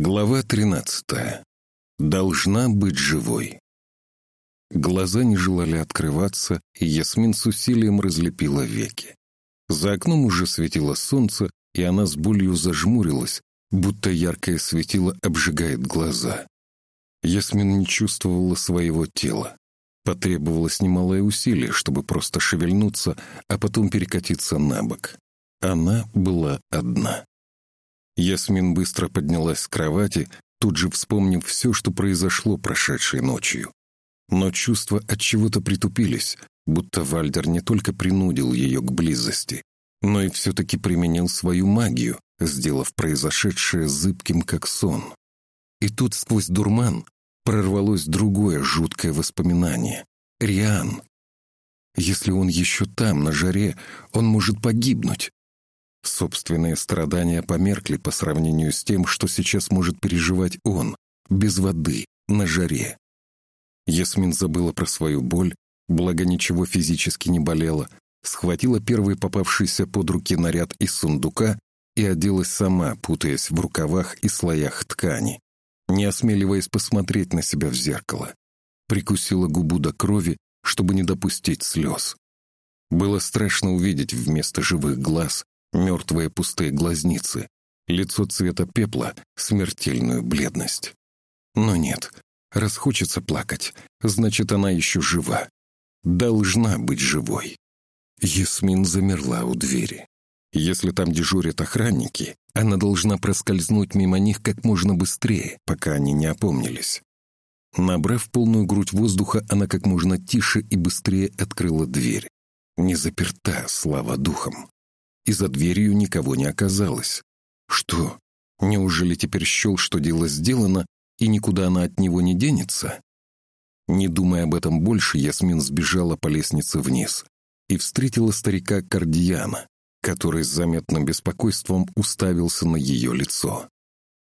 Глава 13. Должна быть живой. Глаза не желали открываться, и Ясмин с усилием разлепила веки. За окном уже светило солнце, и она с болью зажмурилась, будто яркое светило обжигает глаза. Ясмин не чувствовала своего тела. Потребовалось немалое усилие, чтобы просто шевельнуться, а потом перекатиться на бок. Она была одна. Ясмин быстро поднялась с кровати, тут же вспомнив все, что произошло прошедшей ночью. Но чувства от чего-то притупились, будто Вальдер не только принудил ее к близости, но и все-таки применил свою магию, сделав произошедшее зыбким как сон. И тут сквозь дурман прорвалось другое жуткое воспоминание — Риан. Если он еще там, на жаре, он может погибнуть. Собственные страдания померкли по сравнению с тем, что сейчас может переживать он, без воды, на жаре. Ясмин забыла про свою боль, благо ничего физически не болело, схватила первый попавшийся под руки наряд из сундука и оделась сама, путаясь в рукавах и слоях ткани, не осмеливаясь посмотреть на себя в зеркало. Прикусила губу до крови, чтобы не допустить слез. Было страшно увидеть вместо живых глаз мертвые пустые глазницы, лицо цвета пепла, смертельную бледность. Но нет, раз хочется плакать, значит, она еще жива. Должна быть живой. Ясмин замерла у двери. Если там дежурят охранники, она должна проскользнуть мимо них как можно быстрее, пока они не опомнились. Набрав полную грудь воздуха, она как можно тише и быстрее открыла дверь. Не заперта, слава духом и за дверью никого не оказалось. Что, неужели теперь счел, что дело сделано, и никуда она от него не денется? Не думая об этом больше, Ясмин сбежала по лестнице вниз и встретила старика Кардиана, который с заметным беспокойством уставился на ее лицо.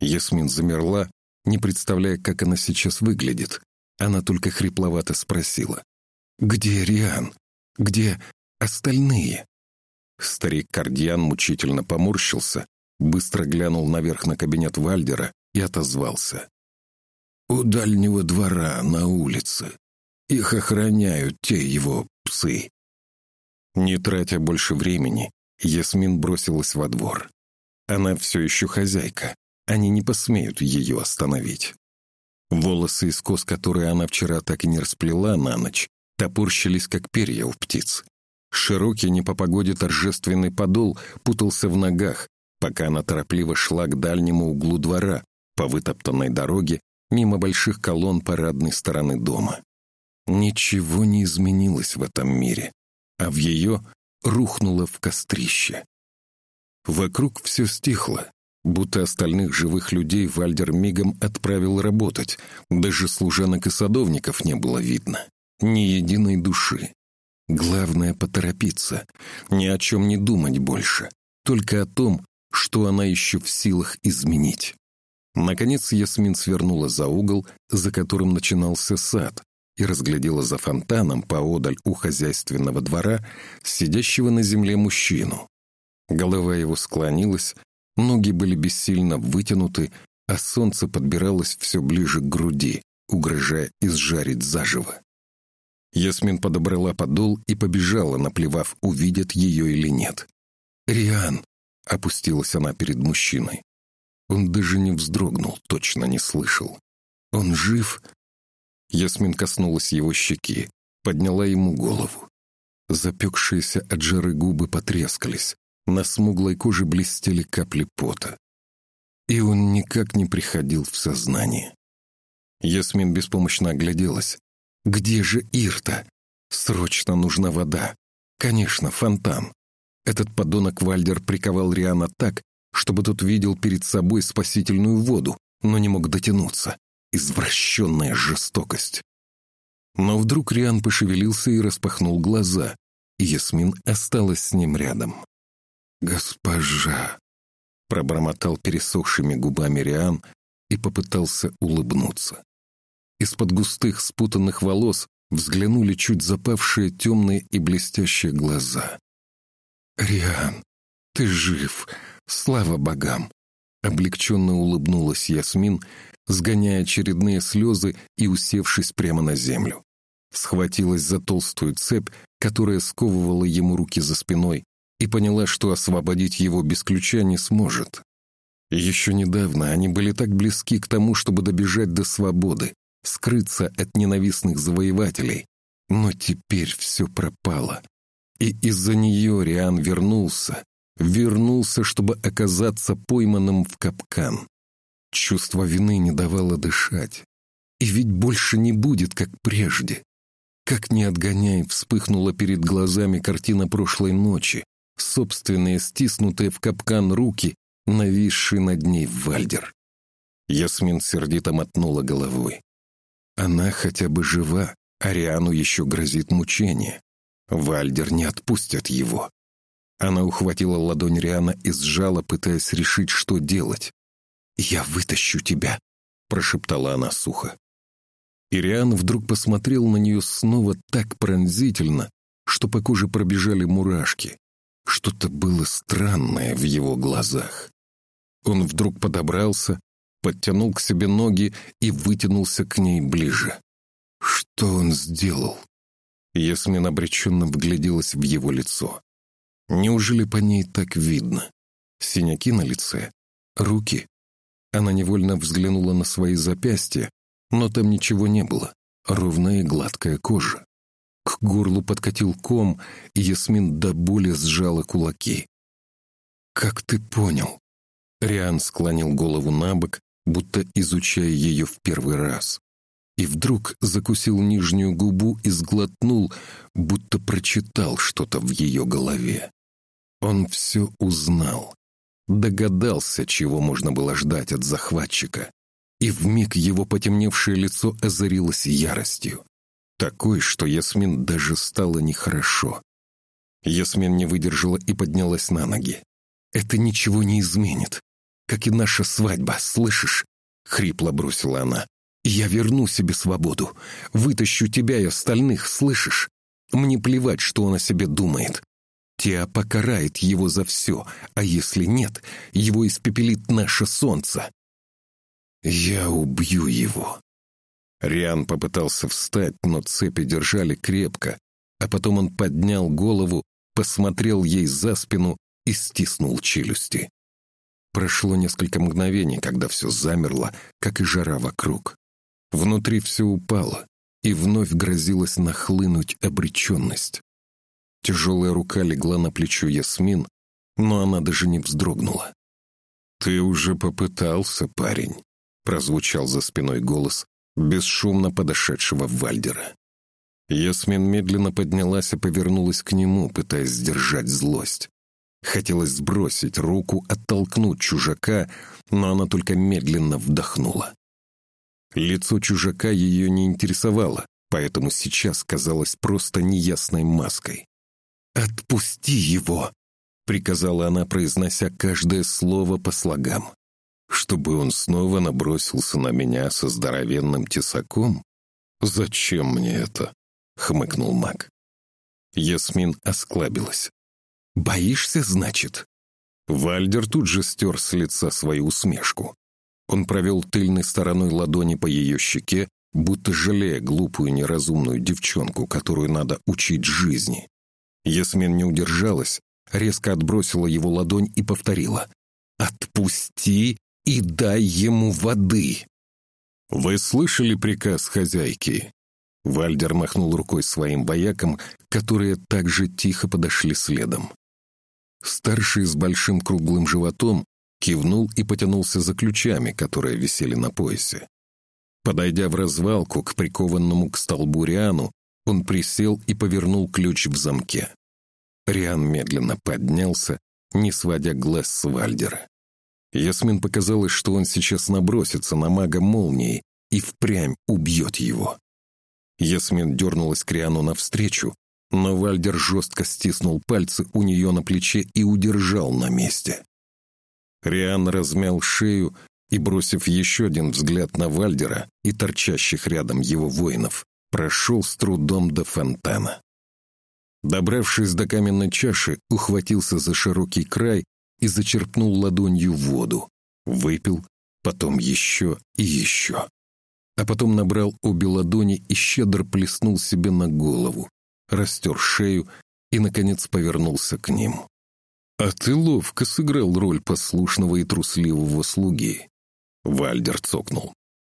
Ясмин замерла, не представляя, как она сейчас выглядит. Она только хрипловато спросила. «Где Риан? Где остальные?» Старик Кардиан мучительно поморщился, быстро глянул наверх на кабинет Вальдера и отозвался. «У дальнего двора, на улице. Их охраняют те его псы». Не тратя больше времени, Ясмин бросилась во двор. Она все еще хозяйка, они не посмеют ее остановить. Волосы из кос, которые она вчера так и не расплела на ночь, топорщились, как перья у птиц. Широкий не по погоде торжественный подол путался в ногах, пока она торопливо шла к дальнему углу двора, по вытоптанной дороге, мимо больших колонн парадной стороны дома. Ничего не изменилось в этом мире, а в ее рухнуло в кострище. Вокруг все стихло, будто остальных живых людей Вальдер мигом отправил работать, даже служанок и садовников не было видно, ни единой души. Главное — поторопиться, ни о чем не думать больше, только о том, что она еще в силах изменить. Наконец Ясмин свернула за угол, за которым начинался сад, и разглядела за фонтаном поодаль у хозяйственного двора сидящего на земле мужчину. Голова его склонилась, ноги были бессильно вытянуты, а солнце подбиралось все ближе к груди, угрожая изжарить заживо. Ясмин подобрала подол и побежала, наплевав, увидят ее или нет. «Риан!» — опустилась она перед мужчиной. Он даже не вздрогнул, точно не слышал. «Он жив?» Ясмин коснулась его щеки, подняла ему голову. Запекшиеся от жары губы потрескались, на смуглой коже блестели капли пота. И он никак не приходил в сознание. Ясмин беспомощно огляделась. Где же Ирта? Срочно нужна вода. Конечно, фонтан. Этот подонок Вальдер приковал Риана так, чтобы тот видел перед собой спасительную воду, но не мог дотянуться. Извращенная жестокость. Но вдруг Риан пошевелился и распахнул глаза, и Ясмин осталась с ним рядом. «Госпожа!» — пробормотал пересохшими губами Риан и попытался улыбнуться. Из-под густых спутанных волос взглянули чуть запавшие темные и блестящие глаза. «Риан, ты жив! Слава богам!» Облегченно улыбнулась Ясмин, сгоняя очередные слезы и усевшись прямо на землю. Схватилась за толстую цепь, которая сковывала ему руки за спиной, и поняла, что освободить его без ключа не сможет. Еще недавно они были так близки к тому, чтобы добежать до свободы, скрыться от ненавистных завоевателей. Но теперь все пропало. И из-за нее Риан вернулся. Вернулся, чтобы оказаться пойманным в капкан. Чувство вины не давало дышать. И ведь больше не будет, как прежде. Как не отгоняй, вспыхнула перед глазами картина прошлой ночи, собственные стиснутые в капкан руки нависший над ней Вальдер. Ясмин сердито мотнула головой. Она хотя бы жива, Ариану еще грозит мучение. Вальдер не отпустят его. Она ухватила ладонь Риана и сжала, пытаясь решить, что делать. «Я вытащу тебя», — прошептала она сухо. Ириан вдруг посмотрел на нее снова так пронзительно, что по коже пробежали мурашки. Что-то было странное в его глазах. Он вдруг подобрался, подтянул к себе ноги и вытянулся к ней ближе. Что он сделал? Ясмин обреченно вгляделась в его лицо. Неужели по ней так видно? Синяки на лице? Руки? Она невольно взглянула на свои запястья, но там ничего не было. Ровная и гладкая кожа. К горлу подкатил ком, и Ясмин до боли сжала кулаки. «Как ты понял?» Риан склонил голову на бок, будто изучая ее в первый раз. И вдруг закусил нижнюю губу и сглотнул, будто прочитал что-то в ее голове. Он все узнал. Догадался, чего можно было ждать от захватчика. И вмиг его потемневшее лицо озарилось яростью. Такой, что Ясмин даже стало нехорошо. Ясмин не выдержала и поднялась на ноги. «Это ничего не изменит как и наша свадьба, слышишь?» — хрипло бросила она. «Я верну себе свободу, вытащу тебя и остальных, слышишь? Мне плевать, что он о себе думает. Теа покарает его за все, а если нет, его испепелит наше солнце». «Я убью его». Риан попытался встать, но цепи держали крепко, а потом он поднял голову, посмотрел ей за спину и стиснул челюсти. Прошло несколько мгновений, когда все замерло, как и жара вокруг. Внутри все упало, и вновь грозилась нахлынуть обреченность. Тяжелая рука легла на плечо Ясмин, но она даже не вздрогнула. «Ты уже попытался, парень», — прозвучал за спиной голос бесшумно подошедшего Вальдера. Ясмин медленно поднялась и повернулась к нему, пытаясь сдержать злость. Хотелось сбросить руку, оттолкнуть чужака, но она только медленно вдохнула. Лицо чужака ее не интересовало, поэтому сейчас казалось просто неясной маской. «Отпусти его!» — приказала она, произнося каждое слово по слогам. «Чтобы он снова набросился на меня со здоровенным тесаком? Зачем мне это?» — хмыкнул маг. Ясмин осклабилась. «Боишься, значит?» Вальдер тут же стер с лица свою усмешку. Он провел тыльной стороной ладони по ее щеке, будто жалея глупую неразумную девчонку, которую надо учить жизни. Ясмин не удержалась, резко отбросила его ладонь и повторила. «Отпусти и дай ему воды!» «Вы слышали приказ хозяйки?» Вальдер махнул рукой своим боякам, которые также тихо подошли следом. Старший с большим круглым животом кивнул и потянулся за ключами, которые висели на поясе. Подойдя в развалку к прикованному к столбу Риану, он присел и повернул ключ в замке. Риан медленно поднялся, не сводя глаз с Вальдера. Ясмин показалось, что он сейчас набросится на мага молнией и впрямь убьет его. Ясмин дернулась к Риану навстречу, но Вальдер жестко стиснул пальцы у нее на плече и удержал на месте. Риан размял шею и, бросив еще один взгляд на Вальдера и торчащих рядом его воинов, прошел с трудом до фонтана. Добравшись до каменной чаши, ухватился за широкий край и зачерпнул ладонью воду. Выпил, потом еще и еще. А потом набрал обе ладони и щедро плеснул себе на голову, растер шею и, наконец, повернулся к ним. «А ты ловко сыграл роль послушного и трусливого слуги», — Вальдер цокнул.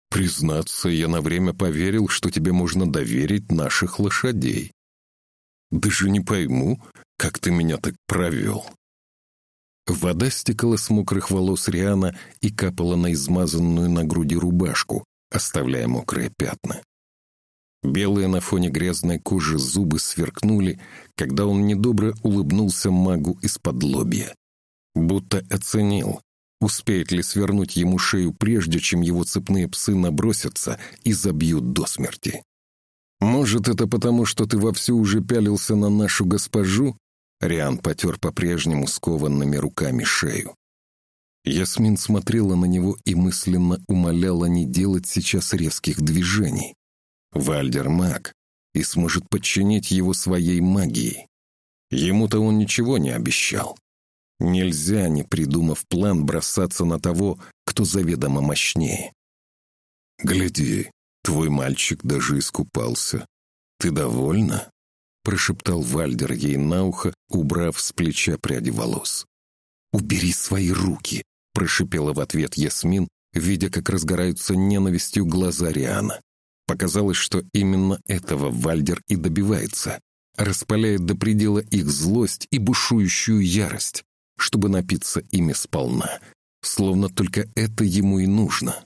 «Признаться, я на время поверил, что тебе можно доверить наших лошадей. Даже не пойму, как ты меня так провел». Вода стекала с мокрых волос Риана и капала на измазанную на груди рубашку, оставляя мокрые пятна. Белые на фоне грязной кожи зубы сверкнули, когда он недобро улыбнулся магу из-под лобья. Будто оценил, успеет ли свернуть ему шею прежде, чем его цепные псы набросятся и забьют до смерти. «Может, это потому, что ты вовсю уже пялился на нашу госпожу?» Риан потер по-прежнему скованными руками шею. Ясмин смотрела на него и мысленно умоляла не делать сейчас резких движений. Вальдер маг и сможет подчинить его своей магией. Ему-то он ничего не обещал. Нельзя, не придумав план, бросаться на того, кто заведомо мощнее. «Гляди, твой мальчик даже искупался. Ты довольна?» — прошептал Вальдер ей на ухо, убрав с плеча пряди волос. «Убери свои руки!» — прошипела в ответ Ясмин, видя, как разгораются ненавистью глаза Риана. Показалось, что именно этого Вальдер и добивается. Распаляет до предела их злость и бушующую ярость, чтобы напиться ими сполна. Словно только это ему и нужно.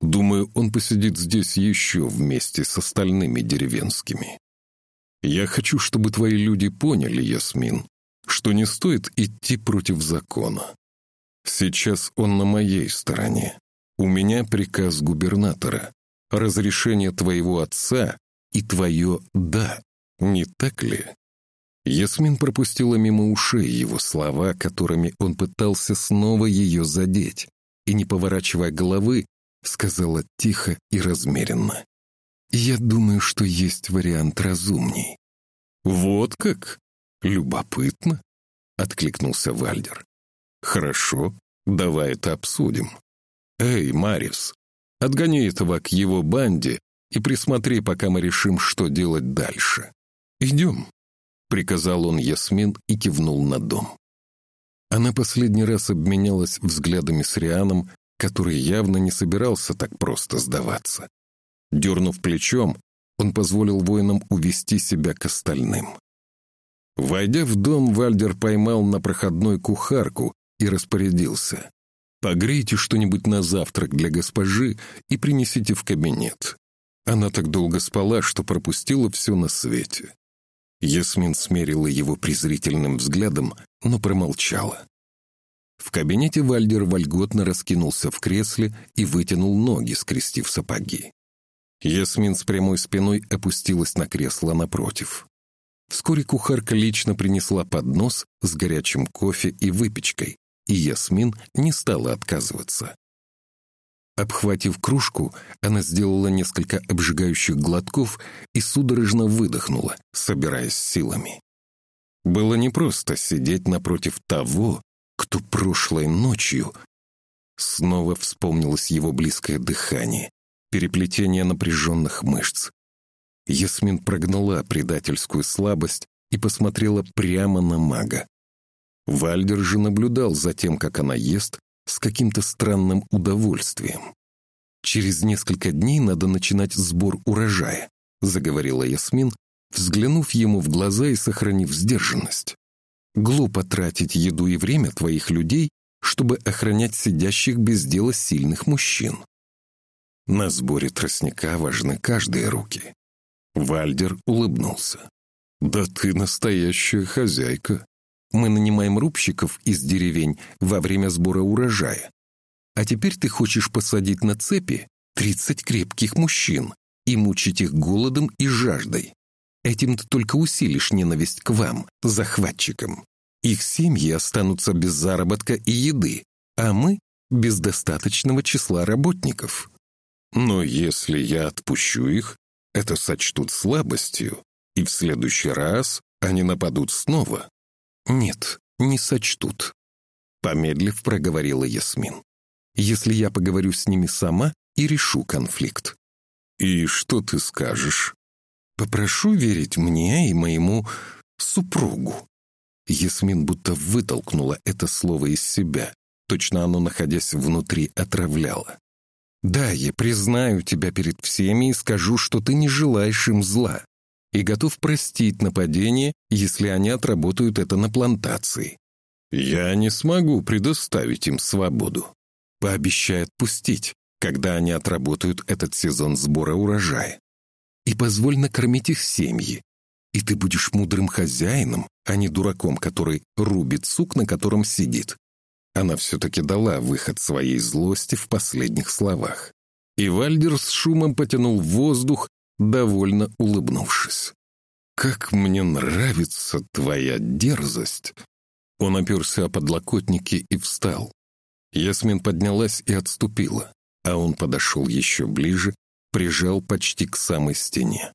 Думаю, он посидит здесь еще вместе с остальными деревенскими. Я хочу, чтобы твои люди поняли, Ясмин, что не стоит идти против закона. Сейчас он на моей стороне. У меня приказ губернатора разрешение твоего отца и твое «да», не так ли?» Ясмин пропустила мимо ушей его слова, которыми он пытался снова ее задеть, и, не поворачивая головы, сказала тихо и размеренно. «Я думаю, что есть вариант разумней». «Вот как? Любопытно», — откликнулся Вальдер. «Хорошо, давай это обсудим. Эй, Марис, Отгони этого к его банде и присмотри, пока мы решим, что делать дальше. Идем», — приказал он Ясмин и кивнул на дом. Она последний раз обменялась взглядами с Рианом, который явно не собирался так просто сдаваться. Дернув плечом, он позволил воинам увести себя к остальным. Войдя в дом, Вальдер поймал на проходной кухарку и распорядился. Погрейте что-нибудь на завтрак для госпожи и принесите в кабинет. Она так долго спала, что пропустила все на свете. Ясмин смерила его презрительным взглядом, но промолчала. В кабинете Вальдер вольготно раскинулся в кресле и вытянул ноги, скрестив сапоги. Ясмин с прямой спиной опустилась на кресло напротив. Вскоре кухарка лично принесла поднос с горячим кофе и выпечкой, и Ясмин не стала отказываться. Обхватив кружку, она сделала несколько обжигающих глотков и судорожно выдохнула, собираясь силами. Было непросто сидеть напротив того, кто прошлой ночью... Снова вспомнилось его близкое дыхание, переплетение напряженных мышц. Ясмин прогнала предательскую слабость и посмотрела прямо на мага. Вальдер же наблюдал за тем, как она ест, с каким-то странным удовольствием. «Через несколько дней надо начинать сбор урожая», — заговорила Ясмин, взглянув ему в глаза и сохранив сдержанность. «Глупо тратить еду и время твоих людей, чтобы охранять сидящих без дела сильных мужчин. На сборе тростника важны каждые руки». Вальдер улыбнулся. «Да ты настоящая хозяйка. Мы нанимаем рубщиков из деревень во время сбора урожая. А теперь ты хочешь посадить на цепи 30 крепких мужчин и мучить их голодом и жаждой. Этим ты только усилишь ненависть к вам, захватчикам. Их семьи останутся без заработка и еды, а мы — без достаточного числа работников. Но если я отпущу их, это сочтут слабостью, и в следующий раз они нападут снова. «Нет, не сочтут», — помедлив проговорила Ясмин. если я поговорю с ними сама и решу конфликт. И что ты скажешь? Попрошу верить мне и моему супругу. Ясмин будто вытолкнула это слово из себя. Точно оно, находясь внутри, отравляло. «Да, я признаю тебя перед всеми и скажу, что ты не желаешь им зла, и готов простить нападение, если они отработают это на плантации. Я не смогу предоставить им свободу. Пообещай отпустить, когда они отработают этот сезон сбора урожая. И позволь накормить их семьи. И ты будешь мудрым хозяином, а не дураком, который рубит сук, на котором сидит. Она все-таки дала выход своей злости в последних словах. И Вальдер с шумом потянул воздух, довольно улыбнувшись. «Как мне нравится твоя дерзость!» Он оперся о подлокотники и встал. Ясмин поднялась и отступила, а он подошел еще ближе, прижал почти к самой стене.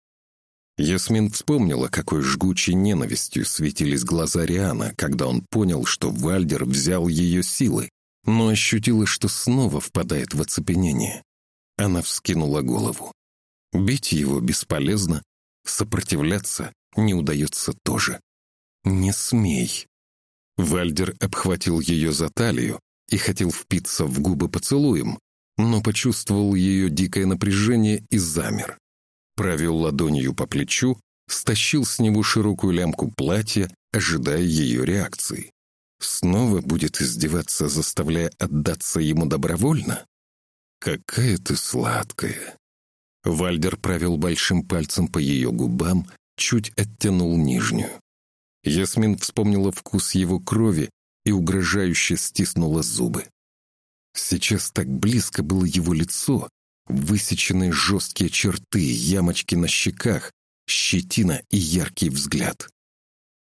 Ясмин вспомнила, какой жгучей ненавистью светились глаза Риана, когда он понял, что Вальдер взял ее силы, но ощутила, что снова впадает в оцепенение. Она вскинула голову. Бить его бесполезно, сопротивляться не удается тоже. «Не смей!» Вальдер обхватил ее за талию и хотел впиться в губы поцелуем, но почувствовал ее дикое напряжение и замер провел ладонью по плечу, стащил с него широкую лямку платья, ожидая ее реакции. Снова будет издеваться, заставляя отдаться ему добровольно? Какая ты сладкая. Вальдер провел большим пальцем по ее губам, чуть оттянул нижнюю. Ясмин вспомнила вкус его крови и угрожающе стиснула зубы. Сейчас так близко было его лицо, Высеченные жесткие черты, ямочки на щеках, щетина и яркий взгляд.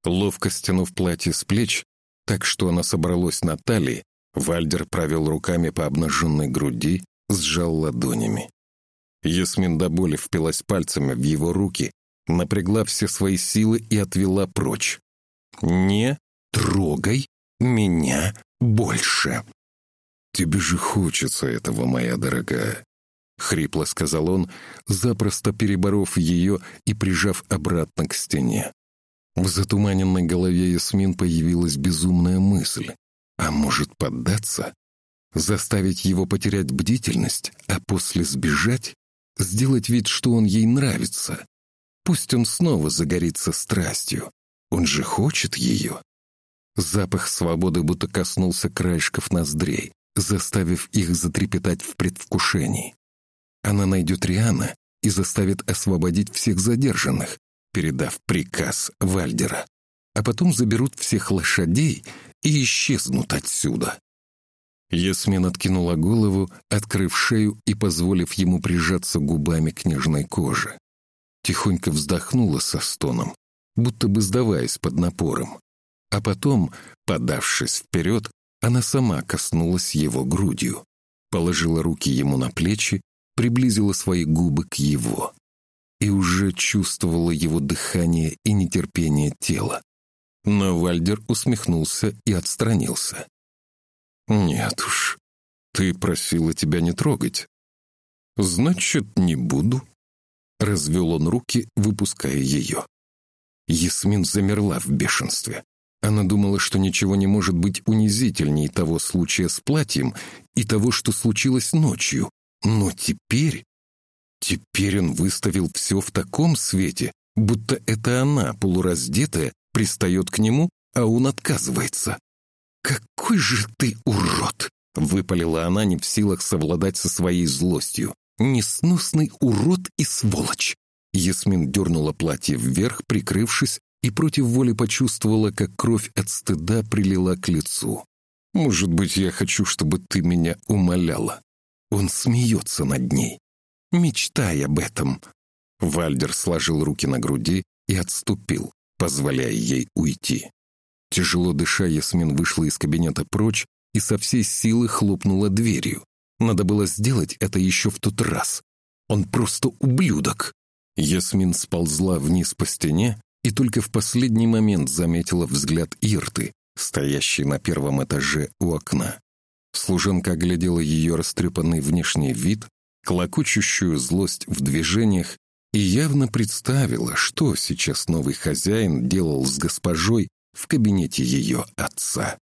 Ловко стянув платье с плеч, так что она собралась на талии, Вальдер провел руками по обнаженной груди, сжал ладонями. Ясмин до боли впилась пальцами в его руки, напрягла все свои силы и отвела прочь. «Не трогай меня больше!» «Тебе же хочется этого, моя дорогая. — хрипло сказал он, запросто переборов ее и прижав обратно к стене. В затуманенной голове Ясмин появилась безумная мысль. А может поддаться? Заставить его потерять бдительность, а после сбежать? Сделать вид, что он ей нравится? Пусть он снова загорится страстью. Он же хочет ее. Запах свободы будто коснулся краешков ноздрей, заставив их затрепетать в предвкушении. Она найдет Риана и заставит освободить всех задержанных, передав приказ Вальдера. А потом заберут всех лошадей и исчезнут отсюда. Ясмин откинула голову, открыв шею и позволив ему прижаться губами к нежной коже. Тихонько вздохнула со стоном, будто бы сдаваясь под напором. А потом, подавшись вперед, она сама коснулась его грудью, положила руки ему на плечи приблизила свои губы к его и уже чувствовала его дыхание и нетерпение тела. Но Вальдер усмехнулся и отстранился. «Нет уж, ты просила тебя не трогать». «Значит, не буду». Развел он руки, выпуская ее. Ясмин замерла в бешенстве. Она думала, что ничего не может быть унизительней того случая с платьем и того, что случилось ночью, но теперь... Теперь он выставил все в таком свете, будто это она, полураздетая, пристает к нему, а он отказывается. «Какой же ты урод!» — выпалила она, не в силах совладать со своей злостью. «Несносный урод и сволочь!» Ясмин дернула платье вверх, прикрывшись, и против воли почувствовала, как кровь от стыда прилила к лицу. «Может быть, я хочу, чтобы ты меня умоляла?» Он смеется над ней. Мечтай об этом. Вальдер сложил руки на груди и отступил, позволяя ей уйти. Тяжело дыша, Ясмин вышла из кабинета прочь и со всей силы хлопнула дверью. Надо было сделать это еще в тот раз. Он просто ублюдок. Ясмин сползла вниз по стене и только в последний момент заметила взгляд Ирты, стоящей на первом этаже у окна. Служанка оглядела ее растрепанный внешний вид, клокочущую злость в движениях и явно представила, что сейчас новый хозяин делал с госпожой в кабинете ее отца.